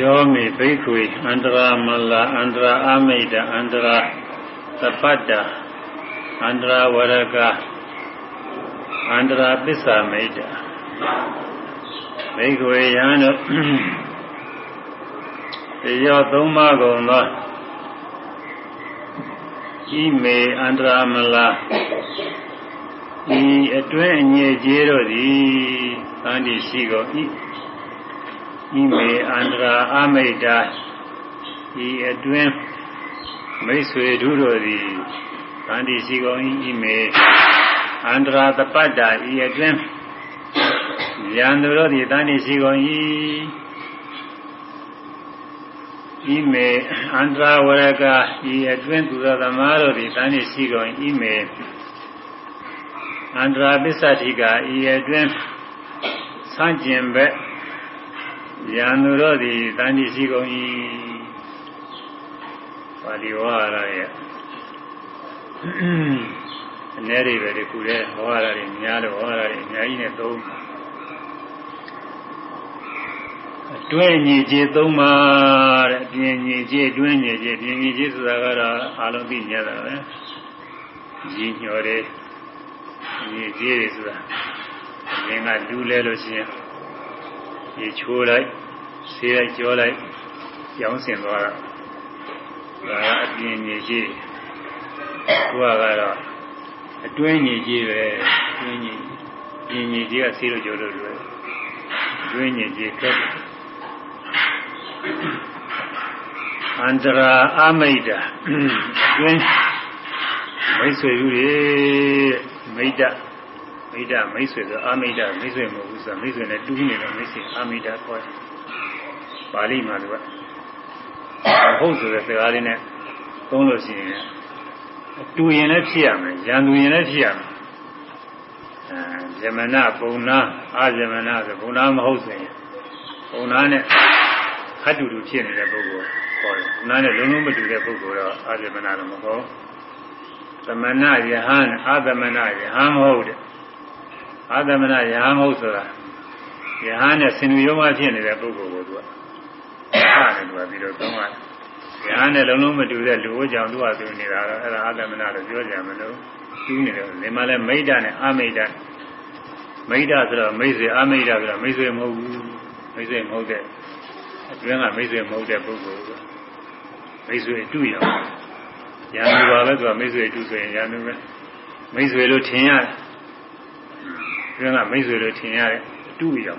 ယောမေဘိက္ခွေအန္တရာမလာအန္တရာအမိတ်တအန္တရာသပတ္တအန္တရာဝရကအန္တရာပစ္ဆာမိတ်တဘိက္ခွေယံတို့ယောသုံးပါးကုန်သောဤမေအန္တရာမလာဤအတွင်းအငြိကျေးတို့သည်သံတိရှိကုန်၏ ဤမေအန္တရာအမိတ်တာဤအတွင်းမိတ်ဆွေတို့တို့သည်သံတိရှိကုန်၏ဤမေအန္တရာတပတ်တာဤအတွင်းယံသူတို့သည်သံတိရှိကုန်၏ဤမေအန္တရာဝရကဤအတွင်းသူတော်သမားတို့သည်သံတိရှိကုန်၏ဤမေအန္တရာပစ္စတိကဤအတွင်းဆန့်ကျင်ဘက် ယံသူတို့သည်တန်တိရှိကုန်၏ပါဠိဝါရရဲ့အနေတွေပဲဒီခုတဲ့ဝါရတွေများလို့ဝါရတွေအများကြီးနဲ့သုံးအတွင်းညီကြီးသုံးပါတဲ့အပြင်ညီကြီးအတွင်းညီကြီးပြင်ညီကြီးဆိုတာကတော့အလုံးသိကြတာပဲကြီးညော်တယ်ညီကြီးတွေဆိုတာငင်ကလူးလဲလို့ရှိရင် ရေချိုးလိုက်ဆေးလိုက်ကြောလိုက်ကြောင်းစင်သွားတာဒါကအပြင်းကြီးကြီးကိုကကတော့အတွင်းကြီးကြီးပဲအတွင်းကြီးပြင်းကြီးကြီးကဆေးလို့ကြောလို့လွယ်အတွင်းကြီးကြီးကဲအန္တရာအမိတ်တာအတွင်းမိတ်ဆွေလူတွေမိတ်တ မိတ်တမိတ်ဆွေဆိုအာမိတ်တမိတ်ဆွေမဟုတ်ဘူးဆိုမိတ်ဆွေနဲ့တူးနေတယ်မိတ်ဆွေအာမိတ်တခေါ်တယ်ပါဠိမှာကဟုတ်ဆိုတဲ့စကားလေးနဲ့သုံးလို့ရှိရင်အတူရင်လည်းဖြစ်ရမယ်ရန်သူရင်လည်းဖြစ်ရမယ်အဲဇမနာပုံနာအာဇမနာဆိုပုံနာမဟုတ်ဆိုရင်ပုံနာနဲ့ခတ်တူတူဖြစ်နေတဲ့ပုဂ္ဂိုလ်ခေါ်တယ်ပုံနာနဲ့လုံးလုံးမတူတဲ့ပုဂ္ဂိုလ်တော့အာဇမနာတော့မဟုတ်သမဏယဟန်အာသမဏယဟန်မဟုတ်တဲ့ အာသမဏယဟန်မဟုတ်ဆိုတာယဟန်နဲ့ဆင်ញရုံးမှဖြစ်နေတဲ့ပုဂ္ဂိုလ်ကိုသူကအားတယ်သူကပြီးတော့သုံးရတယ်ယဟန်နဲ့လုံးလုံးမတူတဲ့လူဝကြောင့်သူကသူနေတာတော့အဲ့ဒါအာသမဏလို့ပြောကြမလို့သူနေတယ်ဒီမှာလဲမိဒ္ဒနဲ့အာမိဒ္ဒမိဒ္ဒဆိုတော့မိတ်ဆွေအာမိဒ္ဒဆိုတော့မိတ်ဆွေမဟုတ်ဘူးမိတ်ဆွေမဟုတ်တဲ့အတွင်းကမိတ်ဆွေမဟုတ်တဲ့ပုဂ္ဂိုလ်ကမိတ်ဆွေအတူရောရန်သူပါပဲသူကမိတ်ဆွေအတူဆိုရင်ရန်သူပဲမိတ်ဆွေလို့ထင်ရတယ်အ တွင်းကမိတ်ဆွေလို့ထင်ရတယ်အတူရော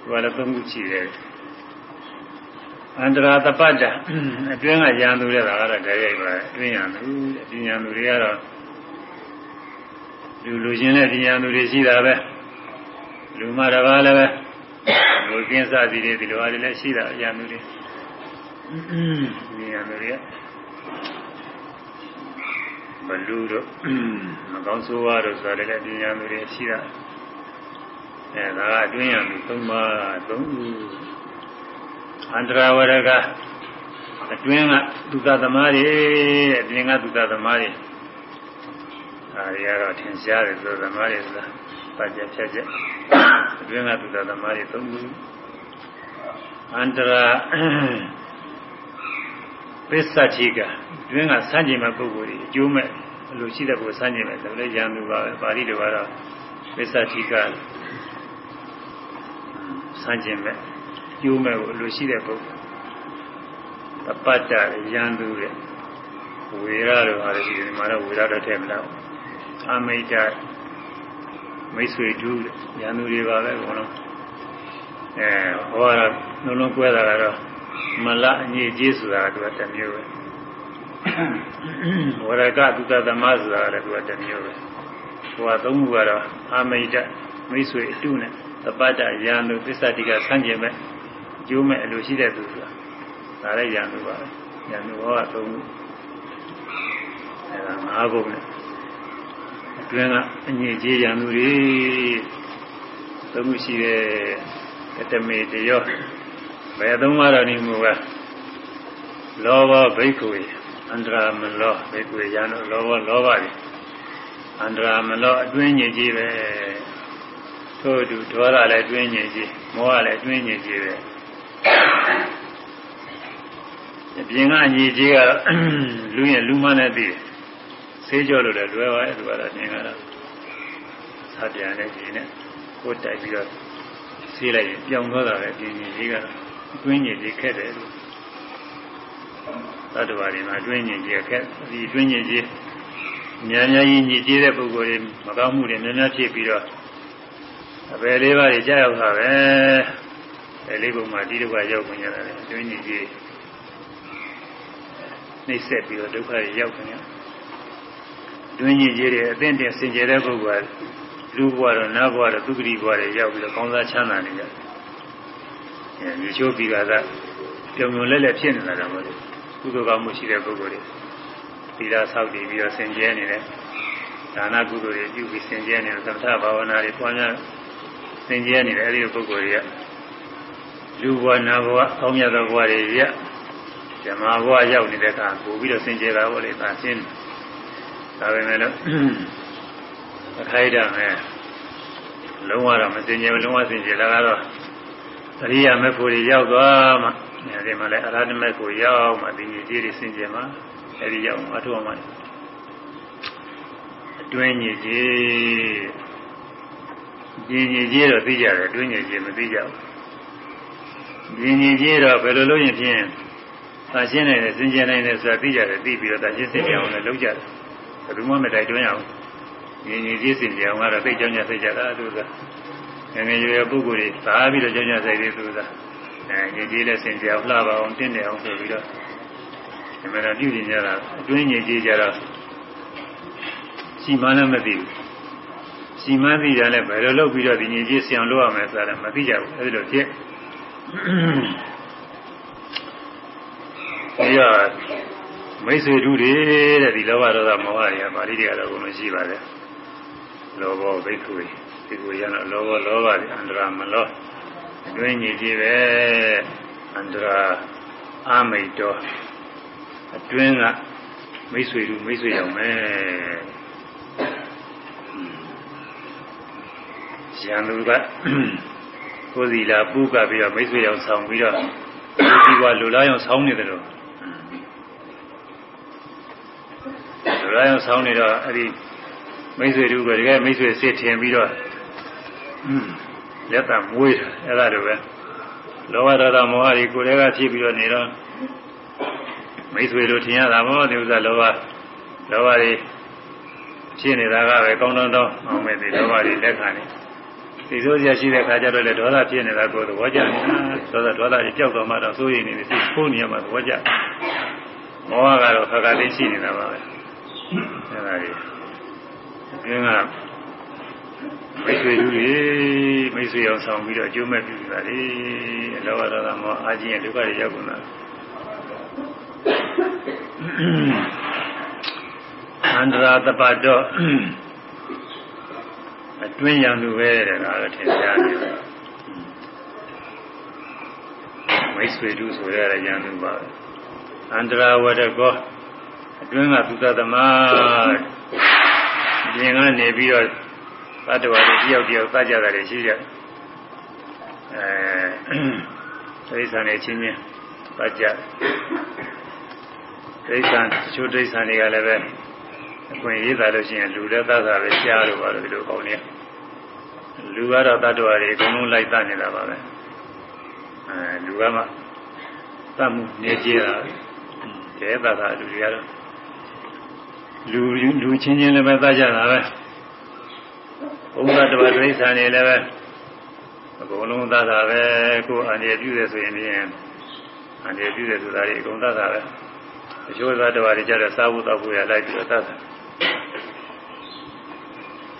သူကလည်းသုံးခုရှိတယ်အန္တရာတပတ်တာအတွင်းကရန်သူတဲ့ဒါကတော့တကယ်ပါအတွင်းရန်သူအတွင်းရန်သူတွေကတော့လူလူချင်းနဲ့ဒီရန်သူတွေရှိတာပဲလူမတစ်ပါးလည်းပဲလူကင်းစားစီတွေဒီလိုအားတွေလည်းရှိတာရန်သူတွေဒီရန်သူတွေကဘလူတို့မကောင်းဆိုးဝါးတို့ဆိုတယ်လည်းဒီရန်သူတွေရှိတာ အဲဒါကအတွင်းရန်သူသုံးပါးသုံးခုအန္တရာဝရကအတွင်းကသုသသမားတွေအပြင်ကသုသသမားတွေအဲဒီကတော့ထင်ရှားတယ်သုသသမားတွေဆိုတာပတ်ကြဖြတ်ချက်အတွင်းကသုသသမားတွေသုံးခုအန္တရာပစ္စတိကအတွင်းကစမ်းကြင်မဲ့ပုဂ္ဂိုလ်တွေအကျိုးမဲ့အလိုရှိတဲ့ပုဂ္ဂိုလ်စမ်းကြင်မဲ့ဒါလည်းရံသူပါပဲပါဠိလိုကတော့ပစ္စတိက စမ်းကြင်မဲ့ကျိုးမဲ့ကိုအလိုရှိတဲ့ပုဂ္ဂိုလ်တပတ်တရန်သူတဲ့ဝေရတို့ဟာလည်းဒီမှာတော့ဝေရတော့ထည့်မလို့အမိတ်တမိတ်ဆွေတူရန်သူတွေပါပဲဘုံလုံးအဲဟောတာလုံးလုံးကွဲတာကတော့မလအညစ်အကြေးဆိုတာကတမျိုးပဲဝရကသုတသမဆိုတာကလည်းသူကတမျိုးပဲဟိုကသုံးခုကတော့အမိတ်တမိတ်ဆွေအတုနဲ့ တပတ်တရန်သူသစ္စာတိကဆန့်ကျင်မဲ့ကျိုးမဲ့အလိုရှိတဲ့သူဆိုတာဒါလည်းရံလို့ပါရံလို့ဟောသုံးအဲဒါငါးခုနဲ့အတွင်းကအငြိကြီးရံသူတွေသုံးခုရှိတဲ့တမေတရောဘယ်သုံးပါတော့နေမှုကလောဘဘိက္ခုအန္တရာမလောဘိက္ခုရံလို့လောဘလောဘတွေအန္တရာမလောအတွင်းငြိကြီးပဲ ထို့တူဒေါသလည်းအတွင်းငြိကြီးမောဟလည်းအတွင်းငြိကြီးပဲအပြင်ကညီကြီးကလူရဲ့လူမနဲ့သိတယ်ဆေးကြောလို့လည်းလွယ်ပါရဲ့သူကတော့မြင်ကြတာသာပြန်နဲ့ကြီးနဲ့ကိုယ်တိုက်ပြီးတော့ဆေးလိုက်ရင်ပြောင်းသွားတာပဲအပြင်ညီကြီးကအတွင်းညီကြီးခက်တယ်လို့သတ္တဝါတွေမှာအတွင်းညီကြီးခက်ဒီအတွင်းညီကြီးများများကြီးညီကြီးတဲ့ပုဂ္ဂိုလ်တွေမကောင်းမှုတွေများများဖြစ်ပြီးတော့ အပယ်လေးပါးတွေကြာရောက်တာပဲအဲလေးပုံမှာဒီတစ်ခါရောက်ခွင့်ရတယ်အတွင်းညီကြီးနှိမ့်ဆက်ပြီးတော့ဒုက္ခတွေရောက်ခွင့်ရတွင်းကြီးကြီးတွေအသင့်တင်စင်ကြယ်တဲ့ပုဂ္ဂိုလ်ကလူဘဝတော့နတ်ဘဝတော့သူဂတိဘဝတွေရောက်ပြီးတော့ကောင်းစားချမ်းသာနေကြတယ်။အဲမျိုးချိုးပြီးကသာပြုံပြုံလဲလဲဖြစ်နေတာတော့မဟုတ်ဘူး။ကုသိုလ်ကောင်းမှုရှိတဲ့ပုဂ္ဂိုလ်တွေသီလဆောက်တည်ပြီးတော့စင်ကြယ်နေတယ်။ဒါနကုသိုလ်တွေပြုပြီးစင်ကြယ်နေတယ်သမထဘာဝနာတွေပွားများ စင်ကြယ်နေတယ်အဲဒီပုဂ္ဂိုလ်တွေကလူဘဝနတ်ဘဝအောင်းမြတ်သောဘဝတွေရဇမာဘဝရောက်နေတဲ့အခါပို့ပြီးတော့စင်ကြယ်တာပေါ့လေဒါရှင်းဒါပဲမဲ့လို့အခိုက်အတန့်ပဲလုံးဝတော့မစင်ကြယ်လုံးဝစင်ကြယ်တာကတော့အရိယာမေဖို့တွေရောက်သွားမှအဲဒီမှာလည်းအရဟတမေကိုရောက်မှဒီကြီးတွေစင်ကြယ်မှာအဲဒီရောက်မှအထောက်အမှအတွင်းကြီး ကြီးကြီးကြီးကြီးတော့သိကြတယ်အတွင်းကြီးကြီးမသိကြဘူးကြီးကြီးကြီးတော့ဘယ်လိုလုပ်ရင်ဖြင့်သာရှင်းနိုင်တယ်စင်ကြယ်နိုင်တယ်ဆိုတာသိကြတယ်သိပြီးတော့သာရှင်းစင်ကြအောင်လည်းလုပ်ကြတယ်ဘယ်သူမှမတိုက်တွန်းရအောင်ညီညီကြီးစင်ကြအောင်ကတော့သိကြောင်းကြသိကြတာသူကငငယ်ရွယ်ပုဂ္ဂိုလ်တွေသာပြီးတော့ကြောင်းကြသိသေးသူကအဲညီကြီးလည်းစင်ကြအောင်လှပါအောင်တင့်တယ်အောင်ဆိုပြီးတော့ဒီမှာပြုကျင်ကြတာအတွင်းညီကြီးကြတော့စီမံလည်းမသိဘူး စီမံသိတာလည်းဘယ်လိုလုပ်ပြီးတော့ဒီညီကြီးဆင်အောင်လုပ်ရမလဲဆိုတာလည်းမသိကြဘူးအဲဒီလိုဖြစ်ပြီးတော့မိတ်ဆွေတို့တွေတဲ့ဒီလောဘဒေါသမောဟတွေကပါဠိတွေကတော့ဘုံလို့ရှိပါတယ်လောဘောဘိက္ခုဘိက္ခုရတော့လောဘောလောဘတွေအန္တရာမလောအတွင်းကြီးကြီးပဲအန္တရာအာမိတ်တော်အတွင်းကမိတ်ဆွေတို့မိတ်ဆွေရောက်မ ရန်သူကကိုယ်စီလာပူကပြီးတော့မိတ်ဆွေရောက်ဆောင်ပြီးတော့ဒီကလူလားရောက်ဆောင်နေတယ်လို့လူလားရောက်ဆောင်နေတော့အဲ့ဒီမိတ်ဆွေတို့ကတကယ်မိတ်ဆွေစစ်ထင်ပြီးတော့လက်တံမွေးတာအဲ့ဒါလိုပဲလောဘဒေါသမောဟတွေကိုယ်တည်းကဖြစ်ပြီးတော့နေတော့မိတ်ဆွေတို့ထင်ရတာမောဒီဥစ္စာလောဘလောဘတွေဖြစ်နေတာကပဲကောင်းတောင်းတောင်းအောင်မဲ့ဒီလောဘတွေလက်ခံနေ ဒီဆိုရရှိတဲ့ခါကျတော့လေဒေါသဖြစ်နေတာကိုသဘောကျနေတာဒေါသဒေါသကြီးကြောက်တော့မှတော့စိုးရိမ်နေတယ်သိဖိုးနေရမှသဘောကျမောဟကတော့ခါခါလေးရှိနေတာပါပဲအဲဒါကြီးအင်းကမိတ်ဆွေလူကြီးမိတ်ဆွေအောင်ဆောင်ပြီးတော့အကျိုးမဲ့ပြုတာလေလောဘဒေါသမောအာကြီးရဲ့ဒုက္ခတွေရောက်ကုန်တာအန္တရာတပတ်တော့ အတွင်းရံသူပဲတဲ့ဒါတော့ထင်ရှားနေတယ်မိတ်ဆွေတို့ဆိုရတဲ့ရံသူပါပဲအန္တရာဝတကောအတွင်းကသုသသမာပြင်ကနေပြီးတော့သတ္တဝါတွေတယောက်တယောက်သတ်ကြတာတွေရှိကြအဲသိစ္စာနဲ့ချင်းချင်းသတ်ကြသိစ္စာချိုးသိစ္စာတွေကလည်းပဲအခွင့်ရေးတာလို့ရှိရင်လူလည်းသတ်တာပဲရှားလို့ပါလို့ဒီလိုကောင်းနေ လူကတော့တ attva တွေအကုန်လုံးလိုက်သနေတာပါပဲအဲလူကမှသတ်မှုနေကြတာတဲသတ်တာလူတွေကတော့လူလူချင်းချင်းလည်းပဲသတ်ကြတာပဲဘုရားတပတ်ဒိဋ္ဌာန်နေလည်းပဲအကုန်လုံးသတ်တာပဲကိုယ်အန္တရာယ်ပြုတယ်ဆိုရင်ဖြင့်အန္တရာယ်ပြုတယ်ဆိုတာတွေအကုန်သတ်တာပဲအချို့သတ္တဝါတွေကြတော့စားဖို့တောက်ဖို့ရလိုက်ပြီးတော့သတ်တာ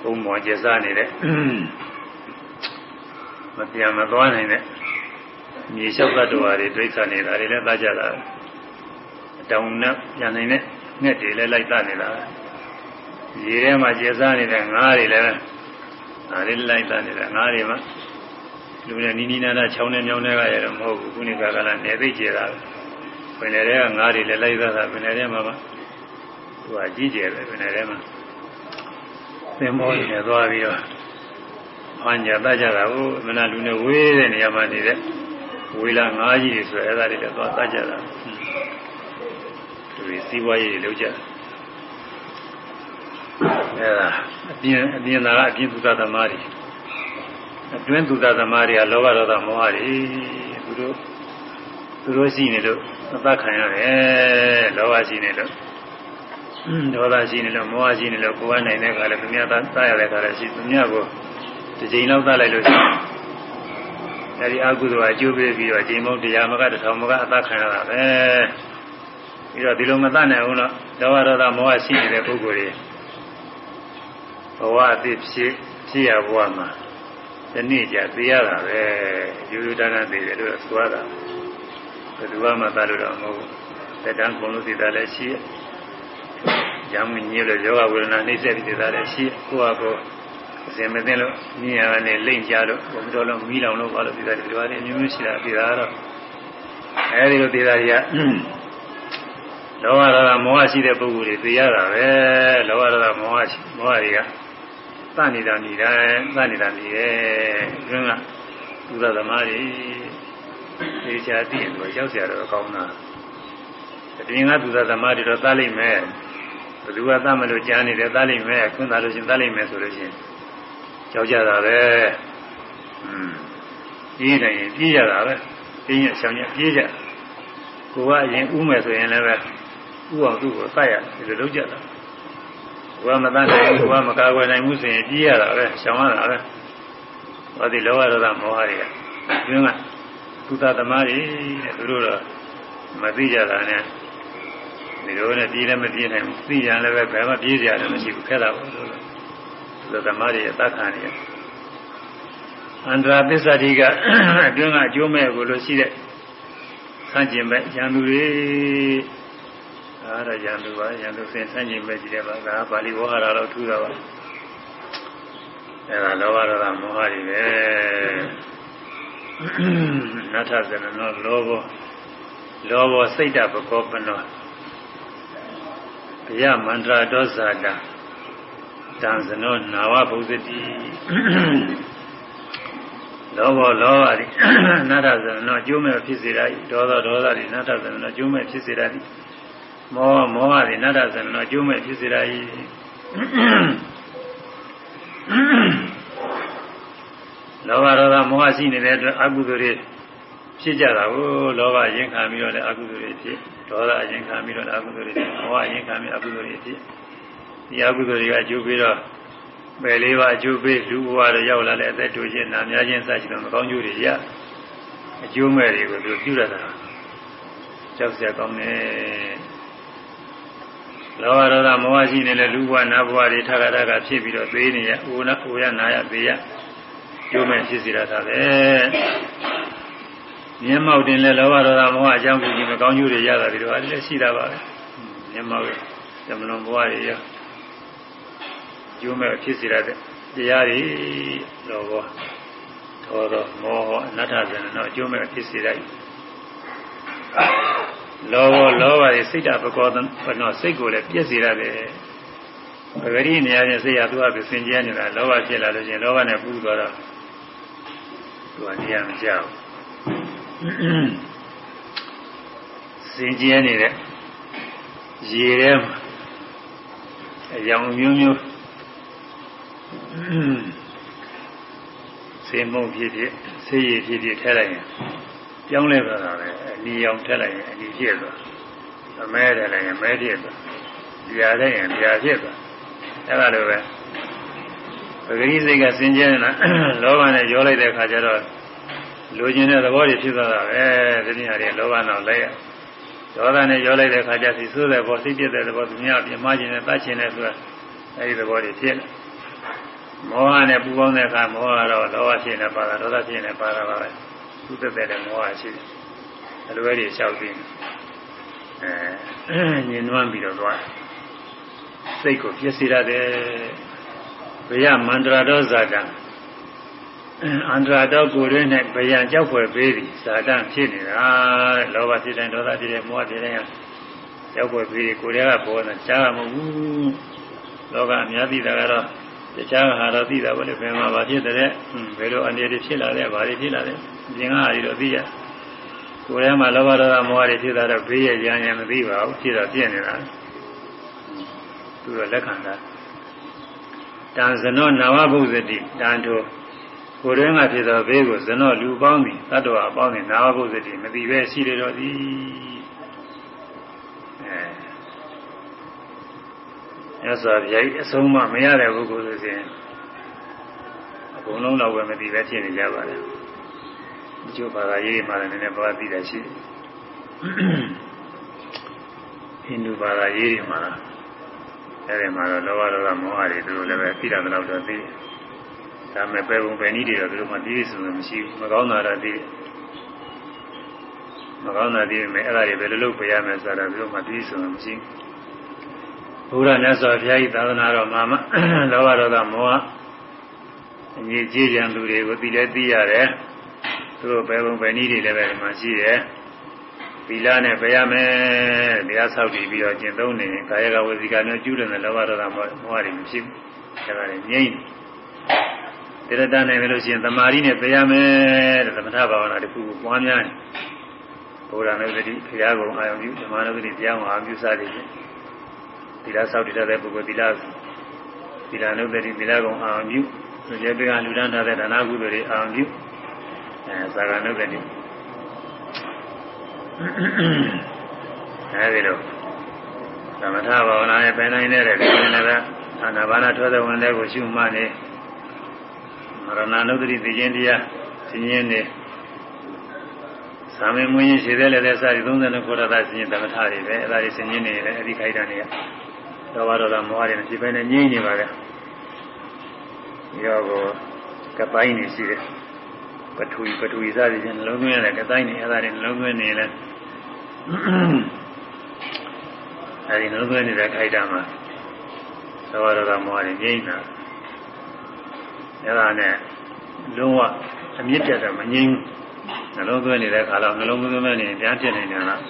ဘုံမောကျစားနေတဲ့ မပြန်မသွားနိုင်တဲ့မြေလျှောက်သတ္တဝါတွေဒိဋ္ဌာနေတာတွေလည်းသတ်ကြတာအတောင်နဲ့ပြန်နိုင်တဲ့ငှက်တွေလည်းလိုက်သနေတာရေထဲမှာကျစားနေတဲ့ငါးတွေလည်းဒါလေးလိုက်သနေတာငါးတွေမှာလူနဲ့နီးနီးနားနားချောင်းနဲ့မြောင်းနဲ့ကရတော့မဟုတ်ဘူးခုနိကကလည်းနေသိကျတာပဲပင်နယ်ထဲကငါးတွေလည်းလိုက်သတာပင်နယ်ထဲမှာမှသူကကြီးကျယ်ပဲပင်နယ်ထဲမှာသင်္ဘောတွေသွားပြီးတော့ ဟန်ကြတတ်ကြတာကိုမနာလူနဲ့ဝေးတဲ့နေရာမှာနေတဲ့ဝေလာငါးကြီးတွေဆိုအဲ့ဒါတွေလည်းသွားတတ်ကြတာသူတွေစီးပွားရေးတွေလုပ်ကြအဲ့ဒါအပြင်အပြင်သာကအပြင်သူသသမားတွေအတွင်းသူသသမားတွေကလောဘဒေါသမောဟတွေသူတို့သူတို့ရှိနေလို့အသက်ခံရတယ်လောဘရှိနေလို့ဒေါသရှိနေလို့မောဟရှိနေလို့ကိုယ်ကနိုင်တဲ့ခါလဲသူများသားရတဲ့ခါလဲရှိသူများကို တစ်ချိန်လောက်သားလိုက်လို့ရှိရင်အဲဒီအကုသိုလ်ကအကျိုးပေးပြီးတော့ချိန်မုံတရားမကတထောင်မကအသက်ခံရတာပဲပြီးတော့ဒီလိုမတတ်နိုင်ဘူးတော့ဒေါဝရဒမောဟရှိနေတဲ့ပုဂ္ဂိုလ်တွေဘဝအသစ်ဖြစ်ဖြစ်ရဘဝမှာဒီနေ့ကျသိရတာပဲယူယူတန်းတန်းသိတယ်လို့ဆိုရတာဘယ်သူမှမတတ်လို့တော့မဟုတ်ဘူးတက်တန်းကုန်လို့သိတာလည်းရှိရမ်းညစ်လို့ယောဂဝေဒနာနှိမ့်ဆက်ပြီးသိတာလည်းရှိကိုယ့်ဟာကိုယ် အစင်မသိလို့မြင်ရတဲ့လိမ့်ကြလို့ဘုံတော်လုံးမီးလောင်လို့ဘာလို့သိတာဒီလိုပါလေအမျိုးမျိုးရှိတာသိတာတော့အဲဒီလိုသိတာတွေကလောဘဒေါသမောဟရှိတဲ့ပုဂ္ဂိုလ်တွေသိရတာပဲလောဘဒေါသမောဟရှိမောဟတွေကသနေတာမြည်တယ်သနေတာမြည်တယ်တွင်းကသူရသမားတွေသိချာသိရင်တော့ရောက်เสียတော့ကောင်းတာတည်ငါသူရသမားတွေတော့သလိမ့်မယ်ဘယ်သူကသတ်မလို့ကြားနေတယ်သလိမ့်မယ်ခွန်းသာလို့ရှင်သလိမ့်မယ်ဆိုလို့ရှင် ကြောက်ကြတာပဲอืมပြေးတယ်ရင်ပြေးကြတာပဲပြေးရဆောင်ရပြေးကြကိုကအရင်ဥမယ်ဆိုရင်လည်းပဲဥအောင်သူ့ကိုသတ်ရဒီလိုလုပ်ကြတာကိုကမတတ်နိုင်ဘူးကိုကမကာကွယ်နိုင်ဘူးဆိုရင်ပြေးရတာပဲရှောင်ရတာပဲဟောဒီလောဘဒေါသမောဟတွေကကျွန်းကသုသသမားတွေတဲ့သူတို့တော့မသိကြတာနဲ့ဒီလိုနဲ့ပြေးလည်းမပြေးနိုင်ဘူးသိရင်လည်းပဲဘယ်မှပြေးကြရတယ်မရှိဘူးခဲတာပေါ့လို့ သုသသမားတွေအသက်ခံနေအန္တရာပစ္စတိကအတွင်းကအကျိုးမဲ့ကိုလို့ရှိတဲ့ဆန့်ကျင်မဲ့ရန်သူတွေအားရရန်သူပါရန်သူစင်ဆန့်ကျင်မဲ့ကြည့်တယ်ပါဒါပါဠိဝဟရာတော့ထူတာပါအဲဒါလောဘဒေါသမောဟတွေပဲနထဇနနောလောဘလောဘစိတ်တပကောပနောဘယမန္တရာဒောဇာတာ တံဇနောနာဝဘုဇတိလောဘလောဘတွေနထဇနနောကျိုးမဲ့ဖြစ်စေတာဒေါသဒေါသတွေနထဇနနောကျိုးမဲ့ဖြစ်စေတာမောဟမောဟတွေနထဇနနောကျိုးမဲ့ဖြစ်စေတာလောဘဒေါသမောဟရှိနေတဲ့အတွက်အကုသိုလ်တွေဖြစ်ကြတာကိုလောဘရင်ခံပြီးတော့လည်းအကုသိုလ်တွေဖြစ်ဒေါသရင်ခံပြီးတော့လည်းအကုသိုလ်တွေဖြစ်မောဟရင်ခံပြီးအကုသိုလ်တွေဖြစ် ဒီအကုသိုလ်တွေကအကျိုးပေးတော့ပယ်လေးပါအကျိုးပေးလူဘဝတွေရောက်လာတဲ့အသက်တူချင်းနာများချင်းစရှိတော့မကောင်းကျိုးတွေရအကျိုးမဲ့တွေကိုသူပြုရတာကြောက်စရာကောင်းတယ်လောဘဒေါသမောဟရှိနေတဲ့လူဘဝနာဘဝတွေထခါထခါဖြစ်ပြီးတော့သေးနေရအိုနာအိုရနာရသေးရကျိုးမဲ့ဖြစ်စီရတာပဲမျက်မှောက်တင်လဲလောဘဒေါသမောဟအကြောင်းပြုပြီးမကောင်းကျိုးတွေရတာဒီလိုအားလည်းရှိတာပါပဲမျက်မှောက်ရဲ့ဇမလွန်ဘဝတွေရ ကျိုးမဲ့ဖြစ်စီရတဲ့တရားတွေလောဘဒေါသမောဟအနတ္တဇဏတော့အကျိုးမဲ့ဖြစ်စီလိုက်လောဘလောဘရဲ့စိတ်ဓာတ်ပကောသဘနောစိတ်ကိုလည်းပြည့်စေရတယ်ပဂရိနေရာချင်းစိတ်ရသူကပြစင်ကြဲနေတာလောဘဖြစ်လာလို့ချင်းလောဘနဲ့ပူသွားတော့သူကနေရာမကြောက်စင်ကြဲနေတဲ့ရေထဲမှာအယောင်မျိုးမျိုး စေမုံဖြစ်ဖြစ်ဆေးရည်ဖြစ်ဖြစ်ထဲလိုက်ရင်ပြောင်းလဲသွားတာပဲအနီရောင်ထက်လိုက်ရင်အနီဖြစ်သွားအမဲထက်လိုက်ရင်မဲဖြစ်သွားပြာတဲ့ရင်ပြာဖြစ်သွားအဲ့ဒါလိုပဲပဂရိစိတ်ကစင်ကြဲနေတာလောဘနဲ့ရောလိုက်တဲ့အခါကျတော့လိုချင်တဲ့သဘောတွေဖြစ်သွားတာပဲဒီနေ့ဟာတွေလောဘနောက်လိုက်ရဒေါသနဲ့ရောလိုက်တဲ့အခါကျစီဆိုးတဲ့ဘောစိတ်ပြည့်တဲ့သဘောသူများပြမခြင်းနဲ့တတ်ခြင်းနဲ့ဆိုတာအဲဒီသဘောတွေဖြစ်တယ် မောဟနဲ့ပူပေါင်းတဲ့အခါမောဟကတော့လောဘဖြစ်နေပါတာဒေါသဖြစ်နေပါတာပါပဲသူသက်တဲ့မောဟရှိတယ်အလွဲတွေလျှောက်ပြီးအဲညင်နွမ်းပြီးတော့သွားစိတ်ကိုပြည့်စည်ရတယ်ဘယမန္တရာတော်ဇာတံအန္တရာတော်ကိုယ်ရင်းနဲ့ဗယံကြောက်ဖွယ်ပေးသည်ဇာတံဖြစ်နေတာတဲ့လောဘဖြစ်တဲ့ဒေါသဖြစ်တဲ့မောဟဖြစ်တဲ့ကြောက်ဖွယ်ပေးသည်ကိုယ်ရကပေါ်တာကြားမှာမဟုတ်ဘူးလောကအများသိတာကတော့ တခြားဟာတော့သိတာပဲလေဘယ်မှာဘာဖြစ်တဲ့ဘယ်လိုအနေတွေဖြစ်လာလဲဘာတွေဖြစ်လာလဲပြင်ကဟာတွေတော့သိရကိုယ်ထဲမှာလောဘဒေါသမောဟတွေဖြစ်တာတော့ဘေးရရန်ရန်မသိပါဘူးဖြစ်တော့ပြည့်နေတာသူတော့လက်ခံတာတန်ဇနောနာဝဘုဇတိတန်ထိုကိုယ်တွင်းကဖြစ်သောဘေးကိုဇနောလူပေါင်းသည်တတ္တဝါပေါင်းသည်နာဝဘုဇတိမသိပဲရှိတယ်တော့သည် အဲရသော်ဗျာအဆုံးမမရတဲ့ပုဂ္ဂိုလ်ဆိုရင်အကုန်လုံးတော့ပဲမသိပဲဖြစ်နေကြပါလေဒီကျိုးဘာသာရေးမှလည်းနည်းနည်းဘာသိတာရှိဟိန္ဒူဘာသာရေးတွေမှာအဲဒီမှာတော့လောဘဒေါသမောဟတွေသူတို့လည်းပဲသိတာတော့တော့သိဒါမဲ့ပဲဘုံပဲနည်းတွေတော့သူတို့မှသိရစုံမရှိဘူးမကောင်းတာတော့သိမကောင်းတာသိမယ်အဲ့ဒါတွေဘယ်လိုလုပ်ပြရမလဲဆိုတာသူတို့မှသိစုံမရှိဘူး ဘုရားမြတ်စွာဘုရားဤသာသနာတော်မှာလောဘဒေါသမောဟအငြိကြီးကြံသူတွေကိုသိလဲသိရတယ်သူတို့ဘယ်ဘုံပဲနည်းတွေလည်းပဲဒီမှာရှိတယ်သီလနဲ့ပြရမယ်တရားဆောက်တည်ပြီးတော့ကျင့်သုံးနေရင်ကာယကဝစီကမျိုးကျူးတယ်လောဘဒေါသမောဟတွေမရှိဘူးအဲဒါတွေငြိမ့်တယ်တရတနဲ့ပဲလို့ရှိရင်သမာဓိနဲ့ပြရမယ်တဲ့သမထဘာဝနာတစ်ခုကိုပွားများတယ်ဘုရားနုဒတိဘုရားကုံအာယုံပြုဓမ္မနုဒတိတရားကိုအာပြုစားတယ် သီလဆောက်တည်တဲ့ပုဂ္ဂိုလ်သီလသီလနုဒတိသီလကုံအာယုံပြုသူကျေပေကလူဒန်းထားတဲ့ဒါနကုသိုလ်တွေအာယုံပြုအဲသာဂနုဒတိအဲဒီလိုသမထဘာဝနာရဲ့ပဲနိုင်တဲ့ဒီနေ့လည်းအာနာပါနာထောတဲ့ဝင်တဲ့ကိုရှုမှတ်နေမရဏနုဒတိသိခြင်းတရားသိခြင်းနေသာမေမွေးရင်ရှိသေးလည်းတဲ့စာရီ30ခုရတာသိခြင်းသမထတွေပဲအဲဒါတွေသိခြင်းနေလည်းအဲဒီခိုက်တာတွေက သောဘာတော်ကမောဟတွေဖြစ်ပဲနဲ့ငြိမ့်နေပါလေရောကိုကပိုင်းနေရှိတယ်ပထဝီပထဝီစသည်ဖြင့်နှလုံးသွင်းရတဲ့ကတိုင်းနေအဲ့ဒါတွေနှလုံးသွင်းနေလဲအဲဒီနှလုံးသွင်းနေတဲ့ခိုက်တာမှာသဘောတော်ကမောတယ်ငြိမ့်တာအဲ့ဒါနဲ့လုံးဝအမြင့်တက်တာမငြိမ့်နှလုံးသွင်းနေတဲ့ခါတော့နှလုံးသွင်းမဲ့နေပြန်ဖြစ်နေတယ်လား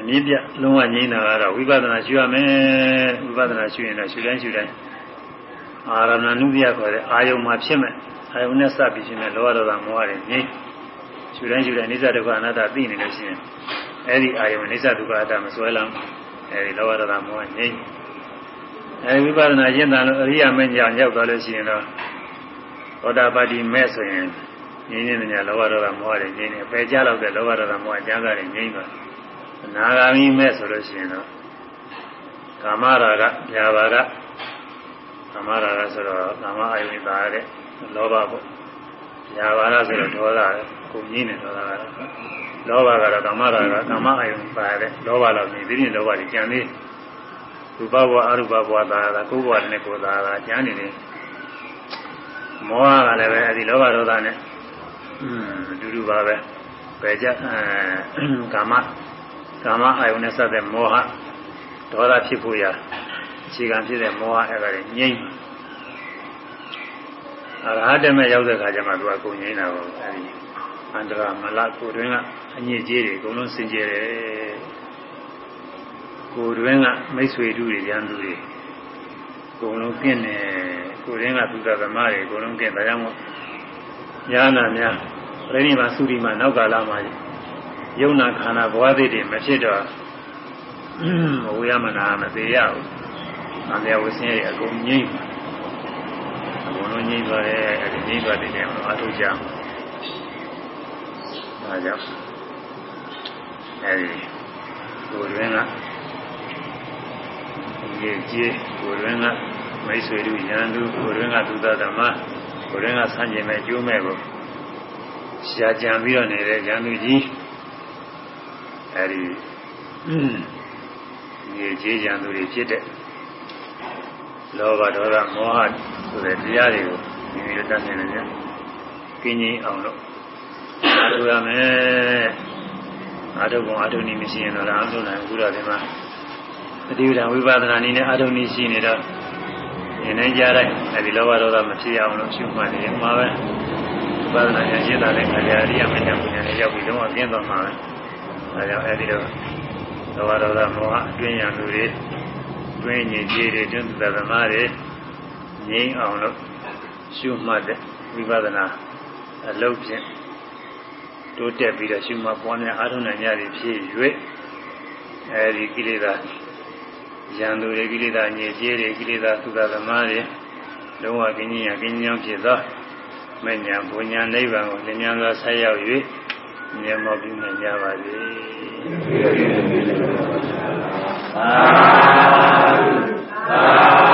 အမြင့်ပြလုံးဝငြိမ့်တာကတော့ဝိပဿနာရှုရမယ်ဝိပဿနာရှုရင်တော့ရှုတိုင်းရှုတိုင်းအာရဏနုပြခေါ်တဲ့အာယုံမှာဖြစ်မဲ့အာယုန်နဲ့စပြီးရှင်တဲ့လောဘဒေါသမောဟတွေငြိမ်းရှုတိုင်းရှုတိုင်းအိစ္ဆဒုက္ခအနတ္တသိနေလို့ရှိရင်အဲဒီအာယုန်အိစ္ဆဒုက္ခအတ္တမစွဲလမ်းအဲဒီလောဘဒေါသမောဟငြိမ်းအဲဒီဝိပဿနာရှင်းတာလို့အရိယာမင်းကြောင့်ရောက်သွားလို့ရှိရင်တော့သောတာပတိမဲ့ဆိုရင်ငြိမ်းနေတယ်လောဘဒေါသမောဟတွေငြိမ်းနေပယ်ကြတော့တဲ့လောဘဒေါသမောဟအကျဉ်းစားတွေငြိမ်းသွား နာဂာမိမဲ့ဆိုလို့ရှိရင်တော့ကာမရာဂ၊ညာဘာဂကာမရာဂဆိုတော့ကာမအာယုန်သာတဲ့လောဘပေါ့ညာဘာရဆိုတော့ဒေါသကိုမြင်နေဒေါသကတော့လောဘကတော့ကာမရာကကာမအယုံပါတယ်လောဘလောက်နေပြီးရင်လောဘကြီးကြံသေးရူပဘဝအရူပဘဝသာတာကိုယ်ဘဝနဲ့ကိုယ်သာတာကြံနေတယ်မောဟကလည်းပဲအဲဒီလောဘဒေါသနဲ့အင်းအတူတူပါပဲပဲကြအဲကာမ ကာမအယုံနဲ့ဆက်တဲ့မောဟဒေါသဖြစ်ဖို့ရအခြေခံဖြစ်တဲ့မောဟအဲ့ဒါတွေငြိမ့်အရဟတမေရောက်တဲ့ခါကျမှသူကကုန်ငိမ့်တာပေါ့အဲဒီအန္တရာမလကိုတွင်ကအညစ်အကြေးတွေအကုန်လုံးစင်ကြယ်တယ်ကိုတွင်ကမိတ်ဆွေတူတွေရန်သူတွေအကုန်လုံးကင်းတယ်ကိုတွင်ကသူသဗ္ဗမတွေအကုန်လုံးကင်းဒါကြောင့်မို့ညာနာများပြိဋိမာသုရိမာနောက်ကာလမှာ ယုံနာခန္ဓာဘဝသိတွေမဖြစ်တော့မဝေယမနာမသေးရဘူး။အန္တရာဝဆင်းရဲအကုန်ငြိမ့်အကုန်လုံးငြိမ့်သွားတယ်အဲဒီငြိမ့်သွားတဲ့နေရာမှာအထုကြ။ဒါကြောင့်အဲဒီကိုယ်ရင်းကရေကြီးကိုယ်ရင်းကမိတ်ဆွေတို့ရန်သူကိုယ်ရင်းကသုဒ္ဓဓမ္မကိုယ်ရင်းကဆန့်ကျင်မဲ့ကျိုးမဲ့ကိုရှားကြံပြီးတော့နေတဲ့ရန်သူကြီး အဲဒီရေကြီးရန်သူတွေဖြစ်တဲ့လောဘဒေါသမောဟဆိုတဲ့တရားတွေကိုဒီလိုတတ်နေတယ်ည။ကင်းကြီးအောင်လို့အားထုတ်ရမယ်။အားထုတ်ပုံအားထုတ်နည်းမရှိရင်တော့အားထုတ်နိုင်ဘူးတော့ဒီမှာအတိဝဒဝိပဿနာနည်းနဲ့အားထုတ်နည်းရှိနေတော့နေနေကြတဲ့အဲဒီလောဘဒေါသမဖြစ်အောင်လို့ရှုမှတ်နေမှာပဲ။ဝိပဿနာဉာဏ်ရှိတာလည်းခါကြအရိယာမဉာဏ်ပညာနဲ့ရောက်ပြီးတော့ပြင်းသွားမှာပဲ။ ဒါကြောင့်အဲဒီတော့လောဘဒေါသမောဟအတွင်းရံသူတွေတွင်းညင်ကြီးတွေတွင်းသဗ္ဗမတွေငြိမ်းအောင်လို့ရှုမှတ်တဲ့ဝိပဿနာအလုပ်ဖြင့်ဒတိုးတက်ပြီးတော့ရှုမှတ်ပွားများအားထုတ်နိုင်ကြသည်ဖြစ်၍အဲဒီကိလေသာရန်သူတွေကိလေသာညစ်ကြေးတွေကိလေသာသုဒသမားတွေလုံးဝကင်းကြီးရကင်းကြီးအောင်ဖြစ်သောမဉ္ဇဉ်ဘုံညာနိဗ္ဗာန်ကိုလင်းမြန်စွာဆက်ရောက်၍ မြတ်မောပြုနိုင်ကြပါစေ။သာသာ